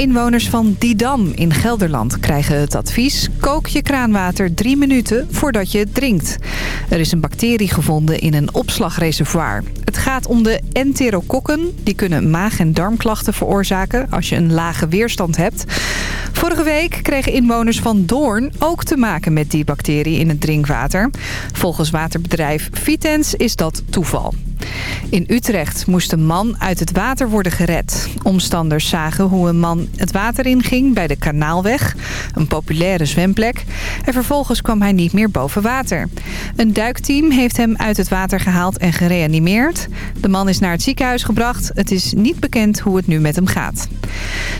Inwoners van Didam in Gelderland krijgen het advies... kook je kraanwater drie minuten voordat je het drinkt. Er is een bacterie gevonden in een opslagreservoir. Het gaat om de enterokokken. Die kunnen maag- en darmklachten veroorzaken als je een lage weerstand hebt. Vorige week kregen inwoners van Doorn ook te maken met die bacterie in het drinkwater. Volgens waterbedrijf Vitens is dat toeval. In Utrecht moest een man uit het water worden gered. Omstanders zagen hoe een man het water inging bij de Kanaalweg, een populaire zwemplek. En vervolgens kwam hij niet meer boven water. Een duikteam heeft hem uit het water gehaald en gereanimeerd. De man is naar het ziekenhuis gebracht. Het is niet bekend hoe het nu met hem gaat.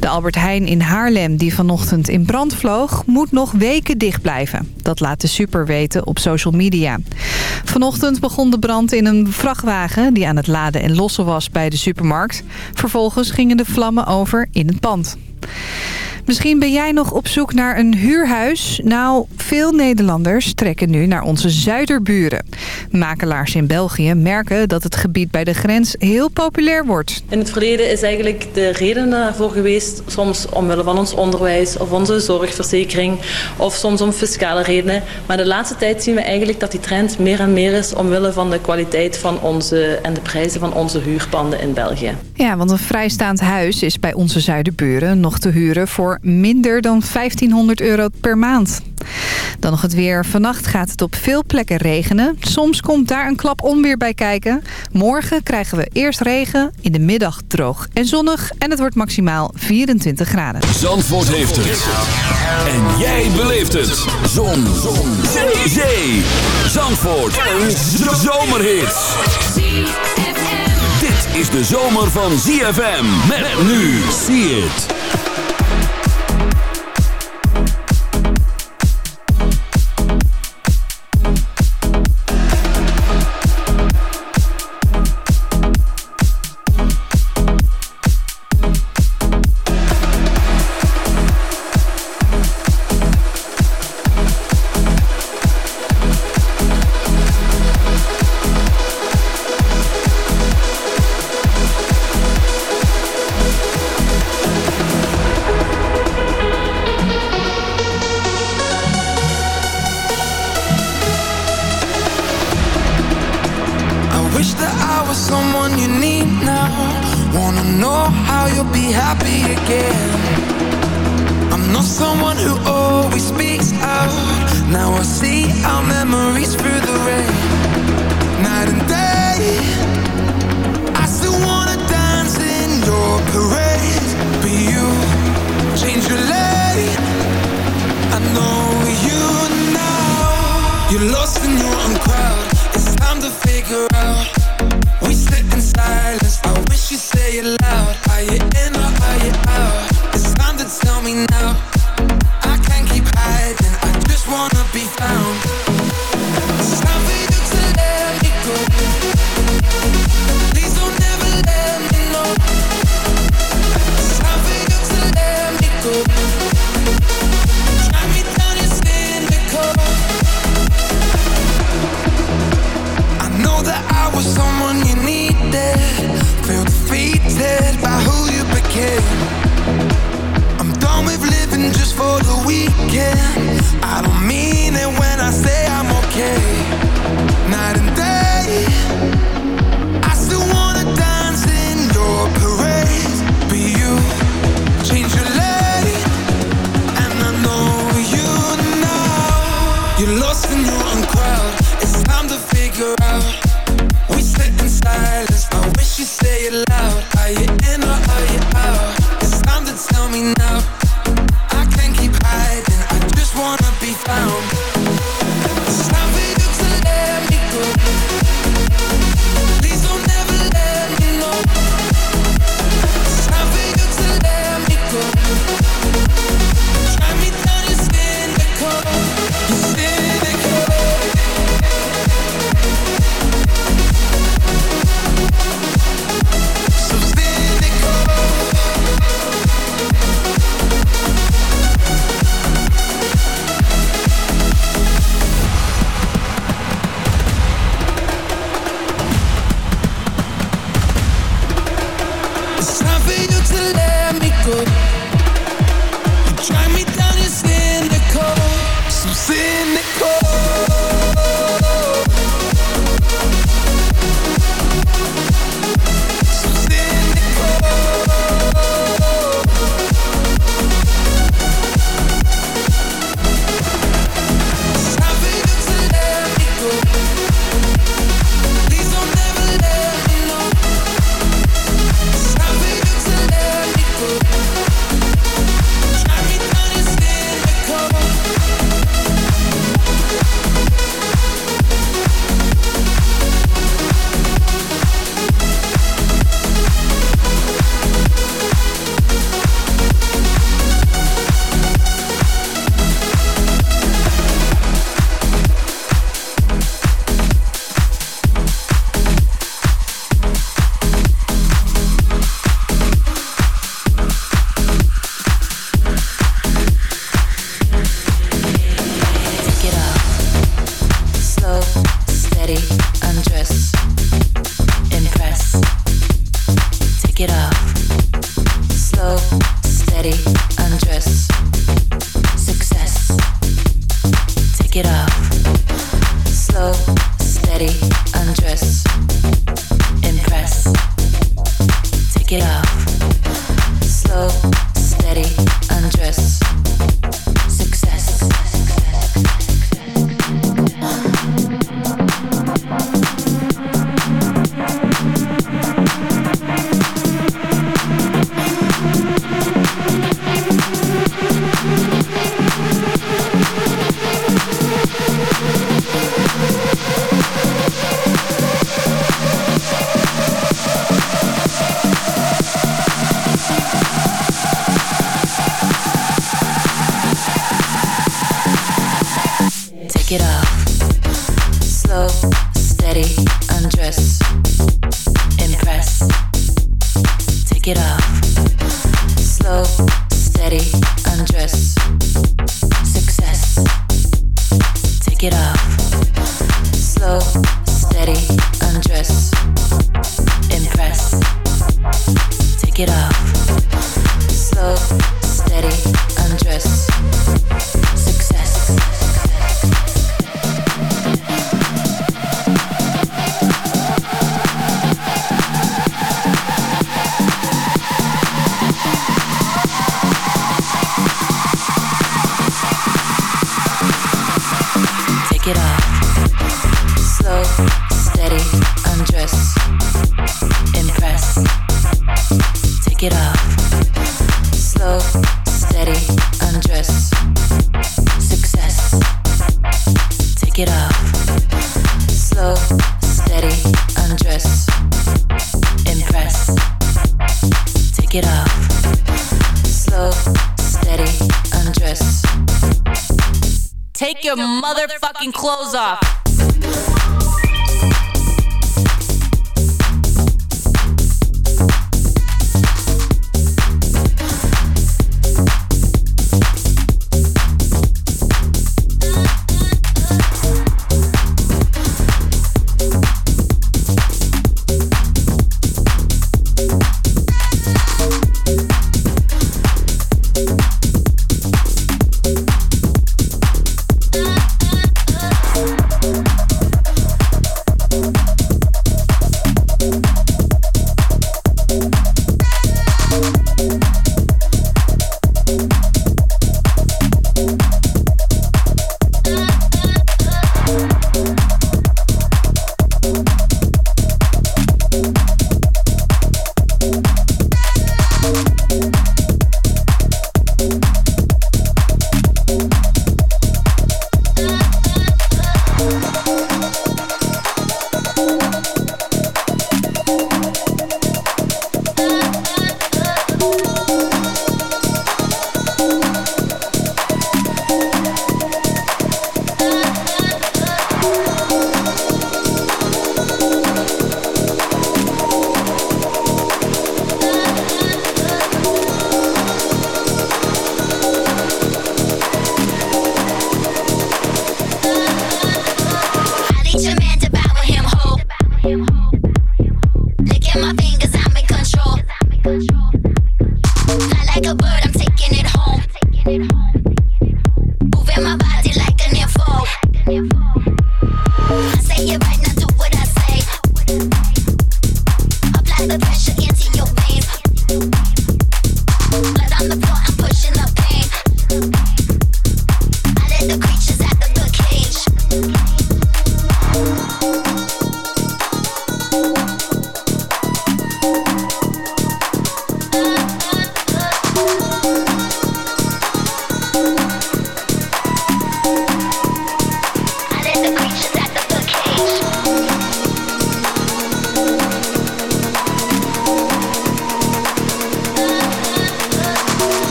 De Albert Heijn in Haarlem, die vanochtend in brand vloog, moet nog weken dicht blijven. Dat laat de super weten op social media. Vanochtend begon de brand in een vrachtwagen die aan het laden en lossen was bij de supermarkt. Vervolgens gingen de vlammen over in het pand. Misschien ben jij nog op zoek naar een huurhuis. Nou, veel Nederlanders trekken nu naar onze zuiderburen. Makelaars in België merken dat het gebied bij de grens heel populair wordt. In het verleden is eigenlijk de reden daarvoor geweest... soms omwille van ons onderwijs of onze zorgverzekering... of soms om fiscale redenen. Maar de laatste tijd zien we eigenlijk dat die trend meer en meer is... omwille van de kwaliteit van onze en de prijzen van onze huurpanden in België. Ja, want een vrijstaand huis is bij onze zuiderburen nog te huren voor minder dan 1500 euro per maand. Dan nog het weer. Vannacht gaat het op veel plekken regenen. Soms komt daar een klap onweer bij kijken. Morgen krijgen we eerst regen, in de middag droog en zonnig. En het wordt maximaal 24 graden. Zandvoort heeft het. En jij beleeft het. Zon. Zon. Zee. Zee. Zandvoort. Een zomerhit. Dit is de zomer van ZFM. Met nu. See it. it up.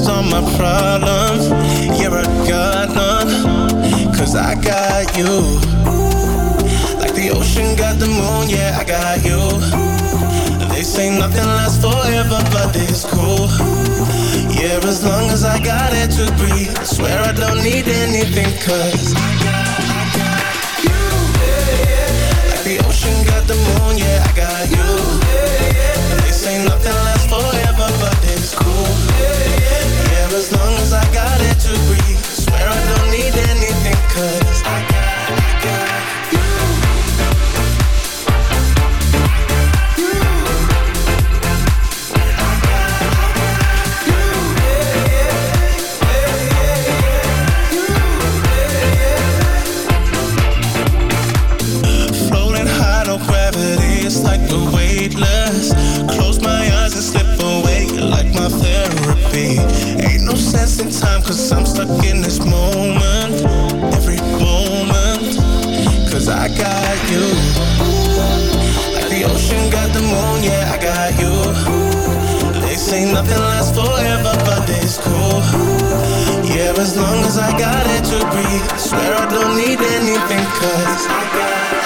All my problems. You're a god none, cause I got you. Like the ocean got the moon, yeah, I got you. They say nothing lasts forever, but it's cool. Yeah, as long as I got it to breathe, I swear I don't need anything, cause I got, I got you. Like the ocean got the moon, yeah, I got you. They say nothing lasts say nothing lasts forever, but it's cool. Yeah, as long as I got it to breathe, I swear I don't need anything, cause I got, I got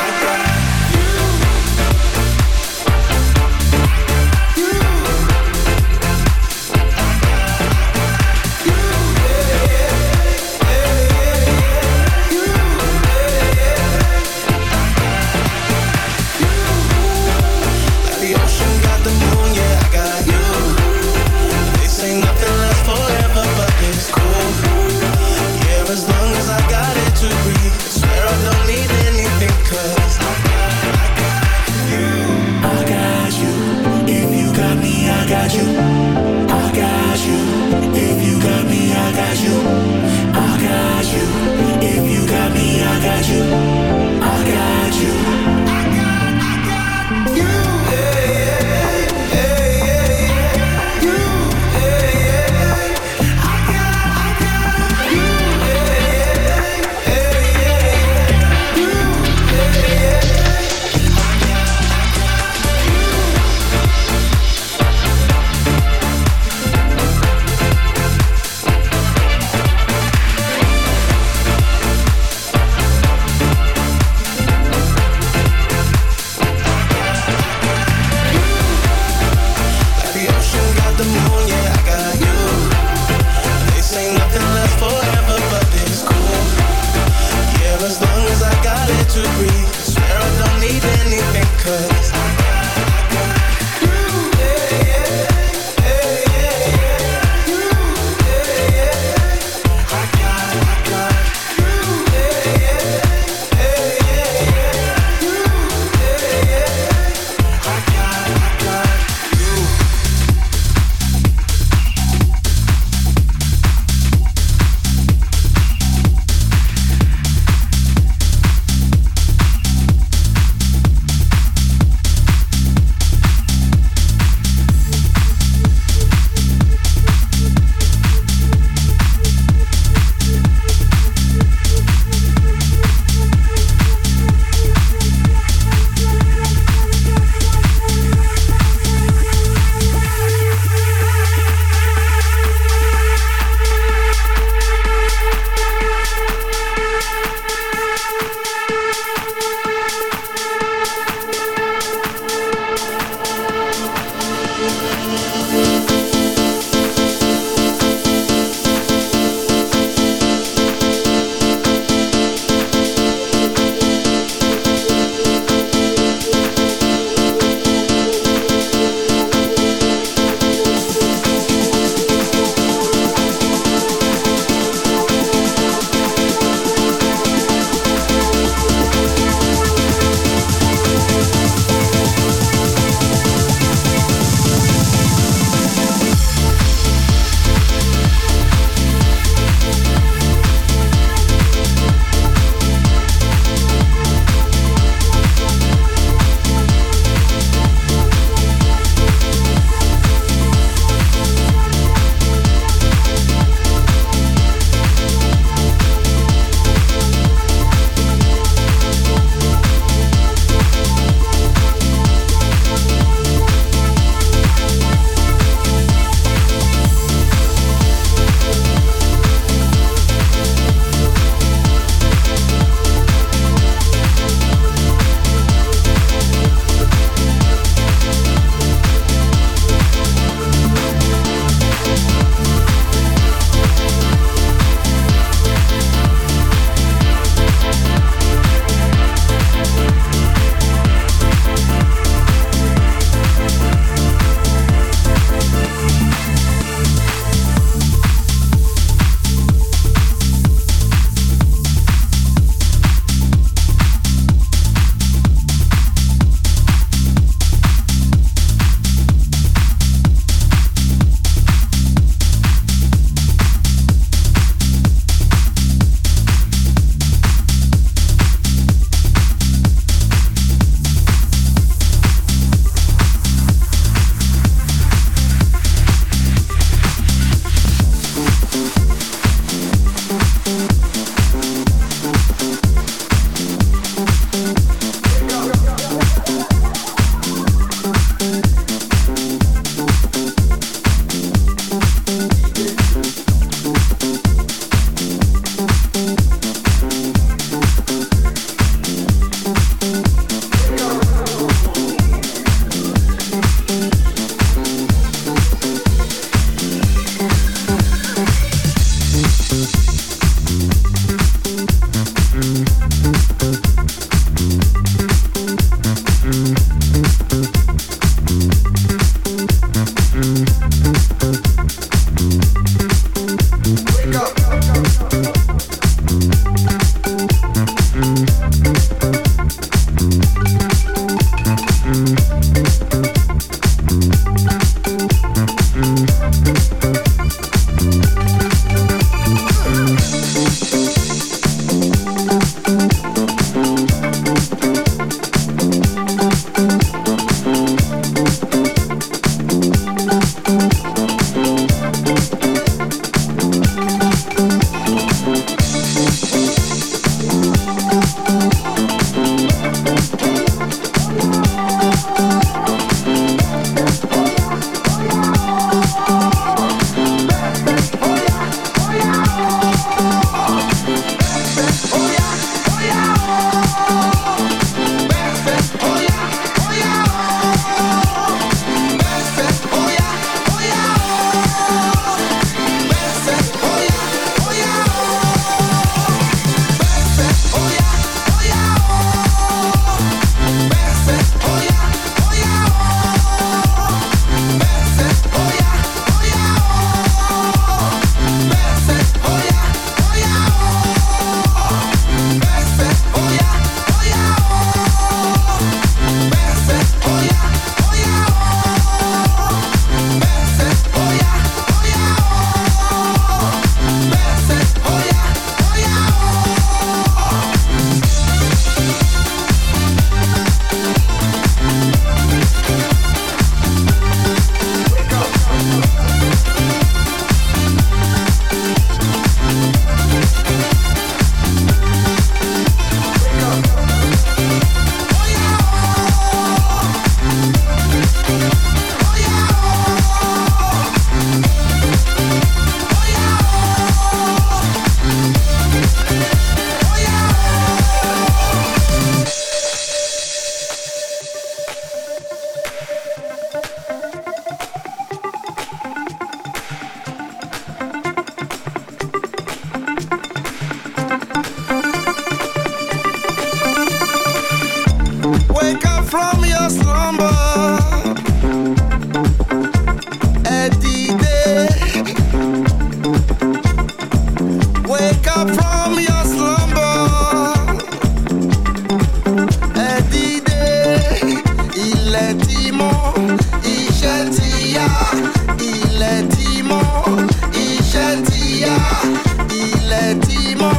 ilẹ̀ tí mọ́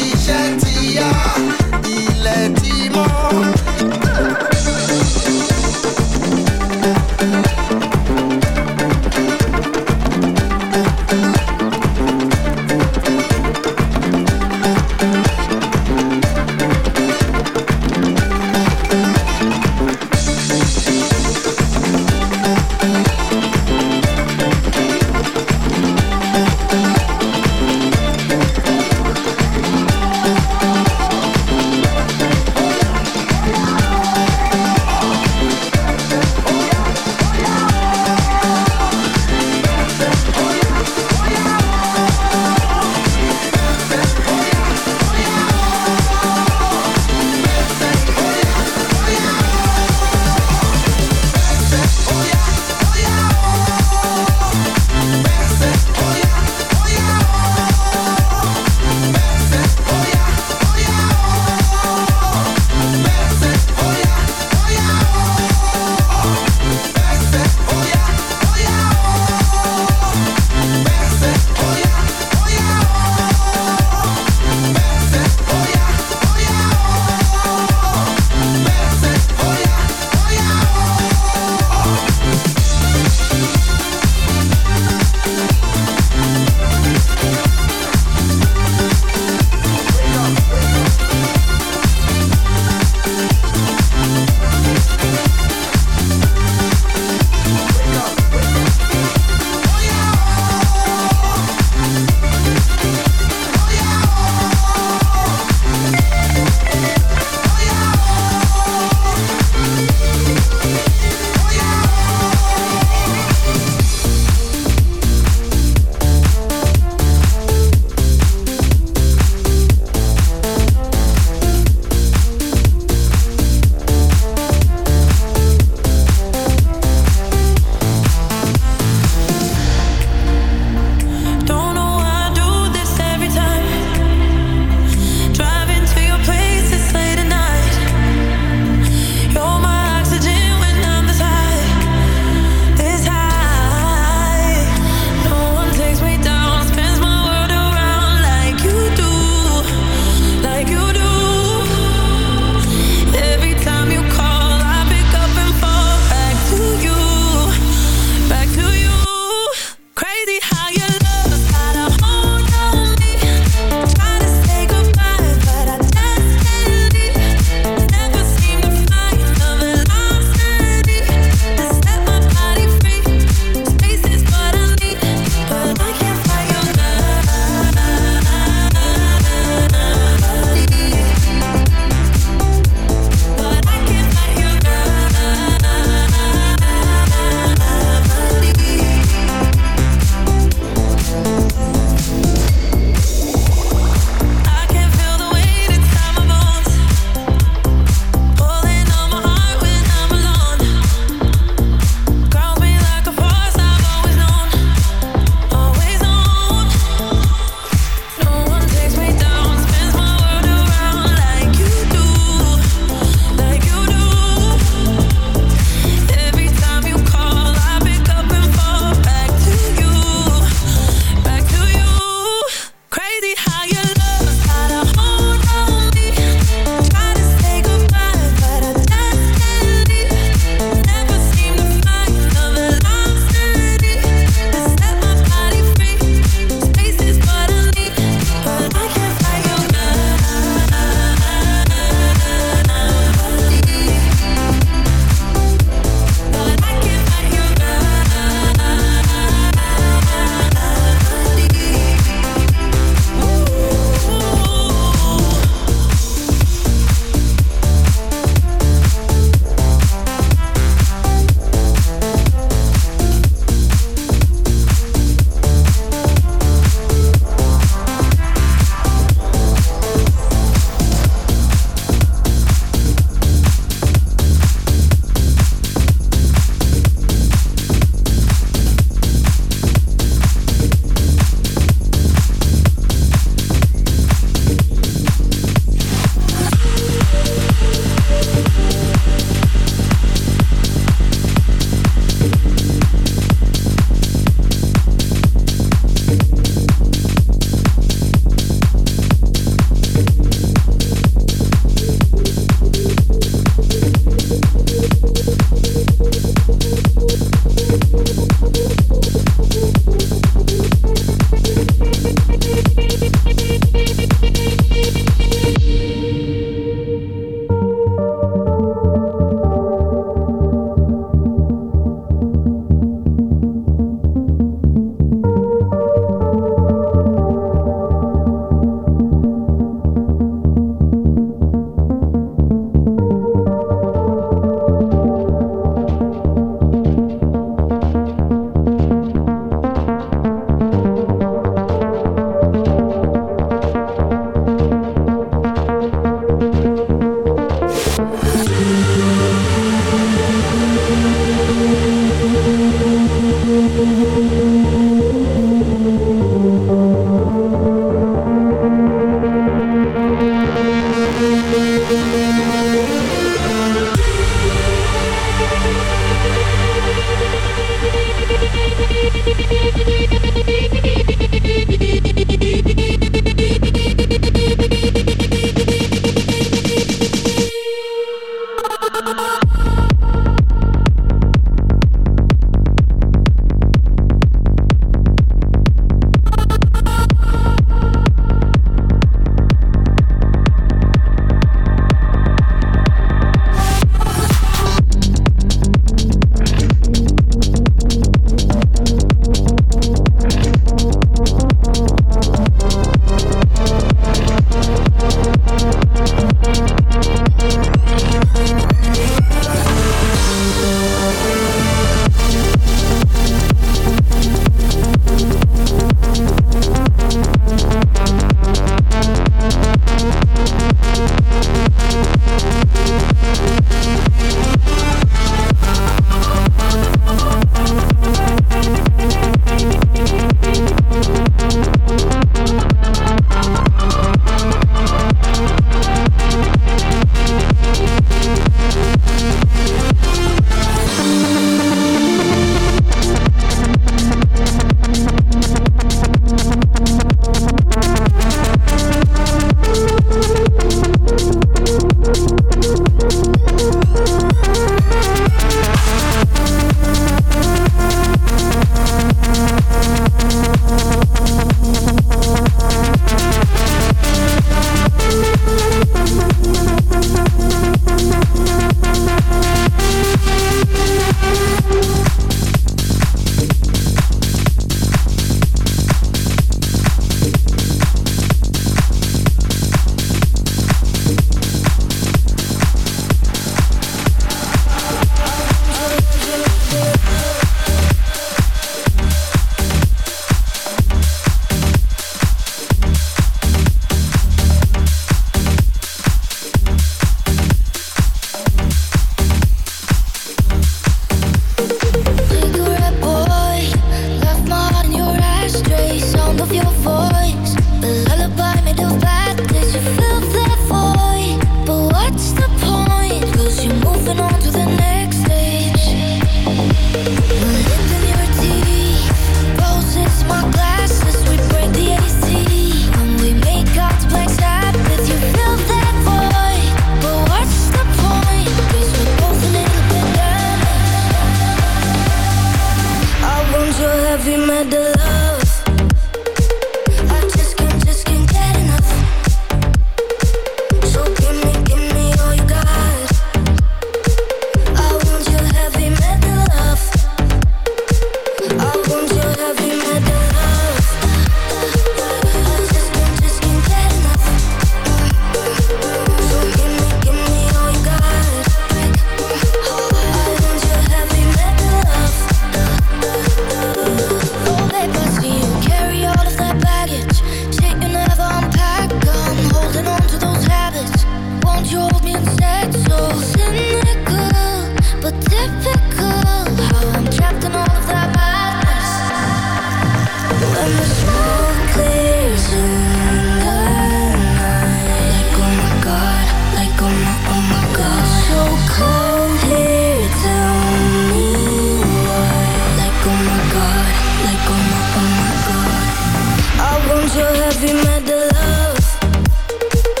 iṣẹ́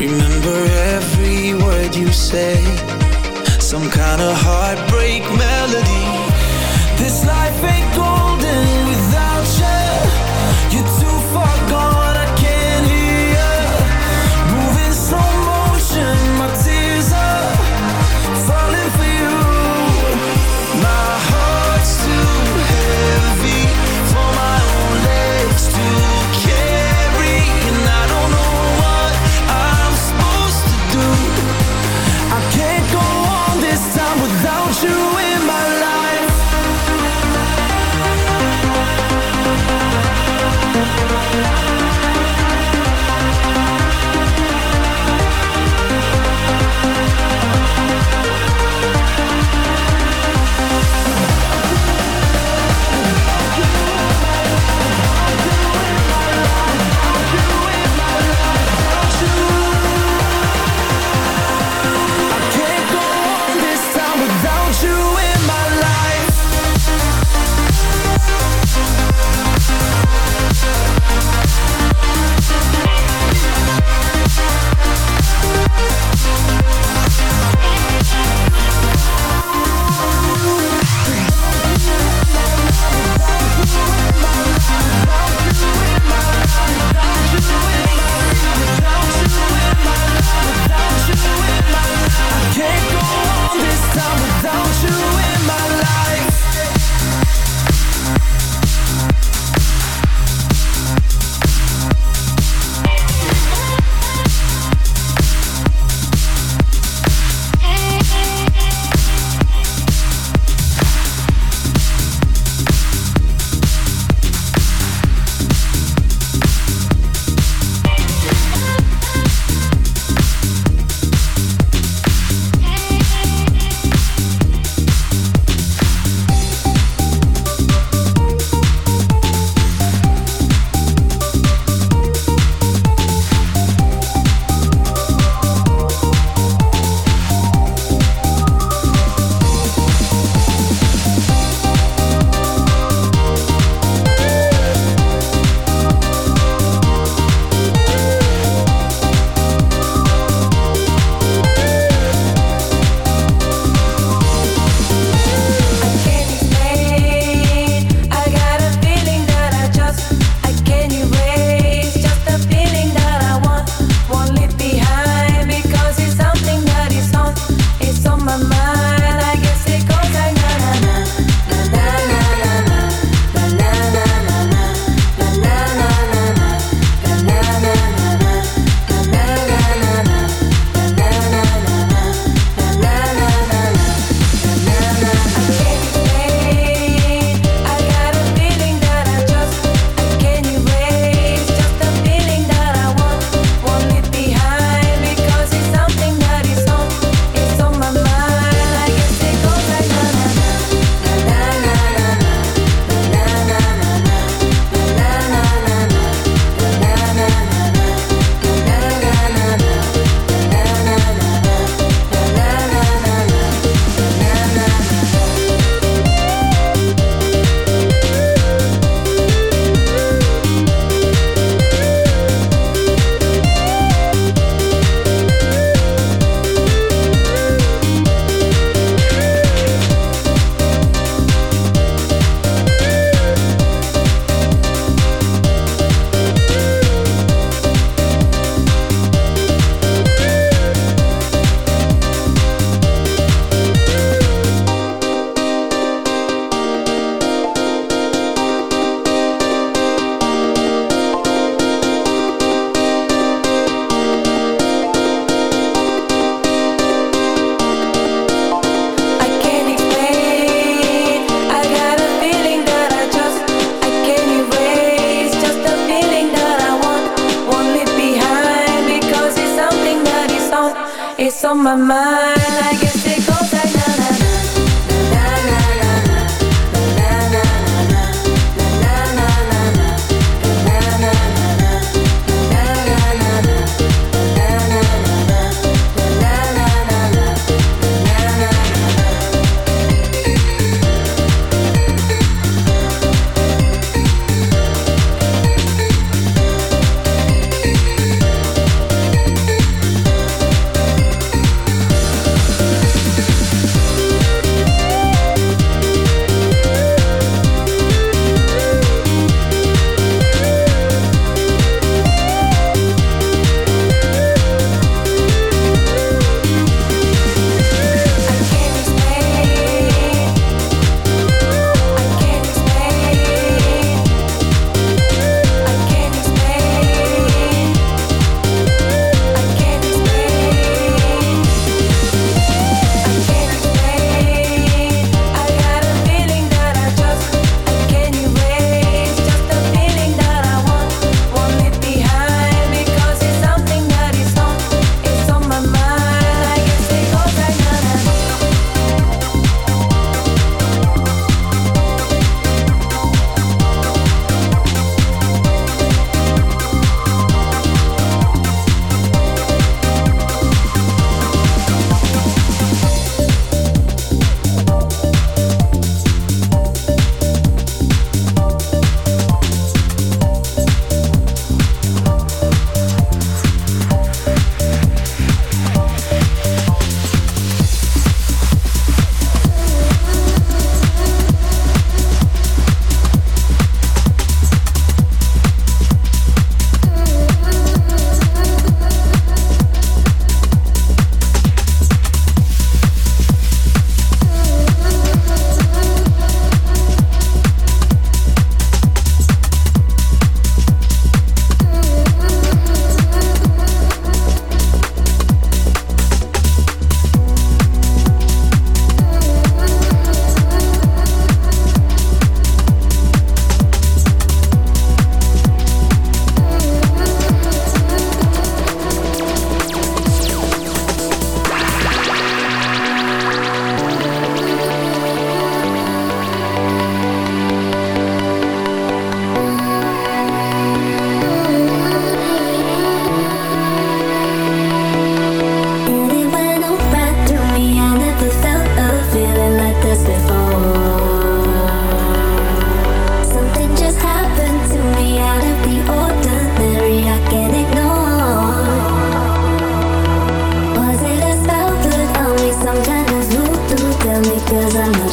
Remember every word you say. Some kind of heartbreak melody. This life ain't golden.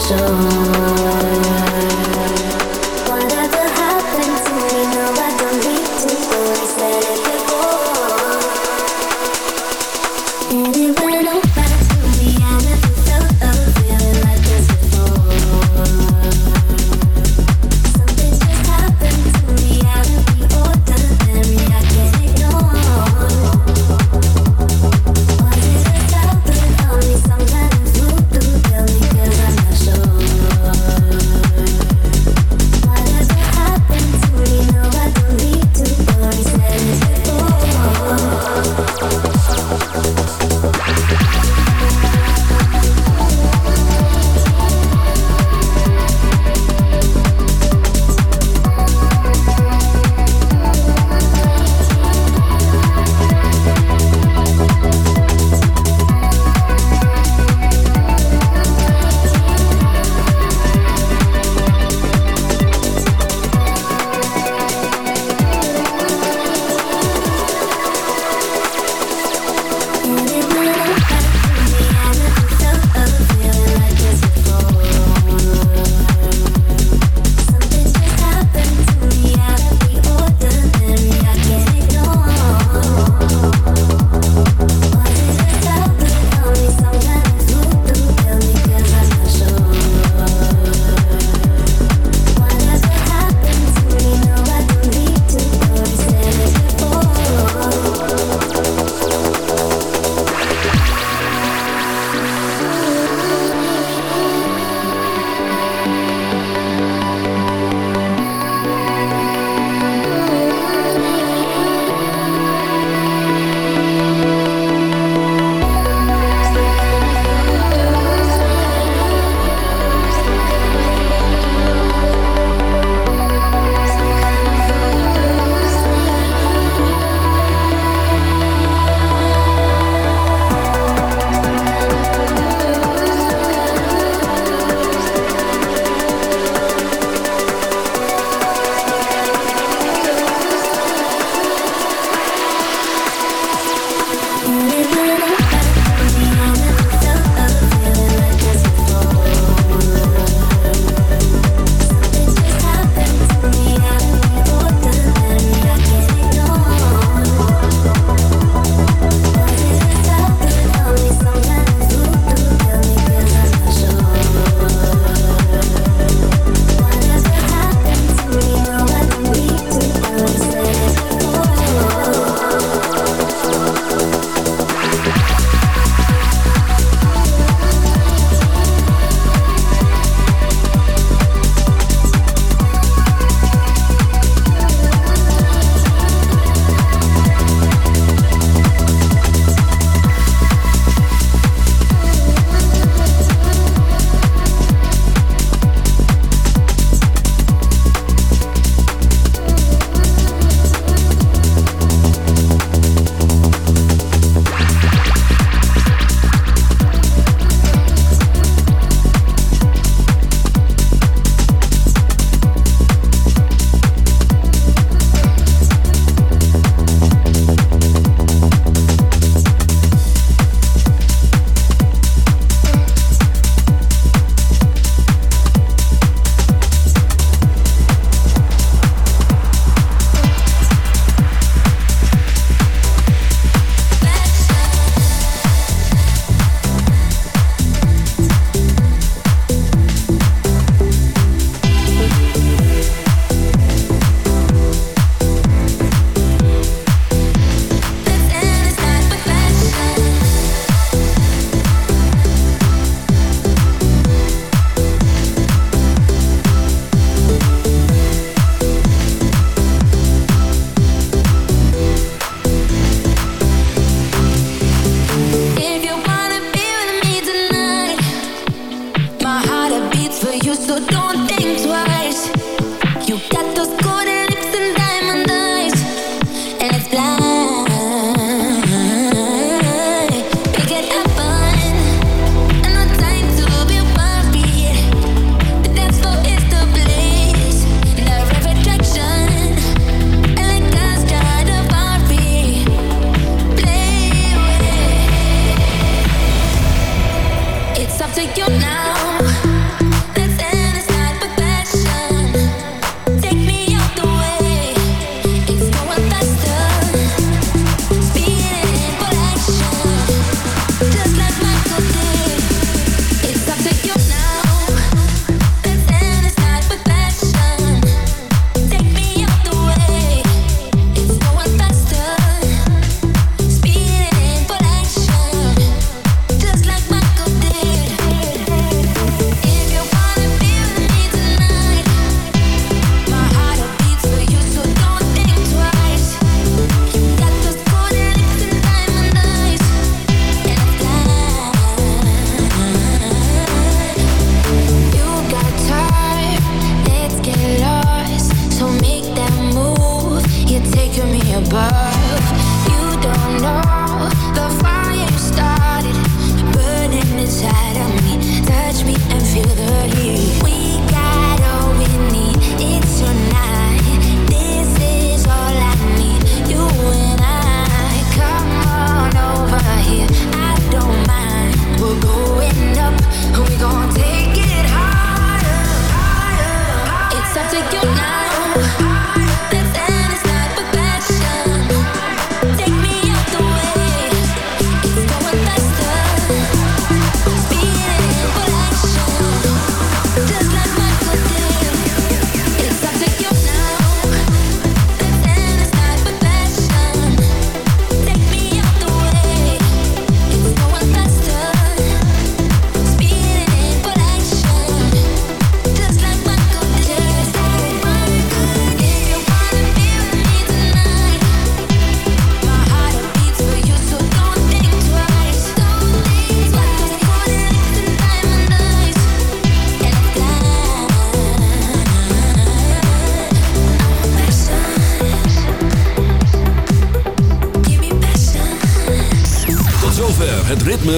so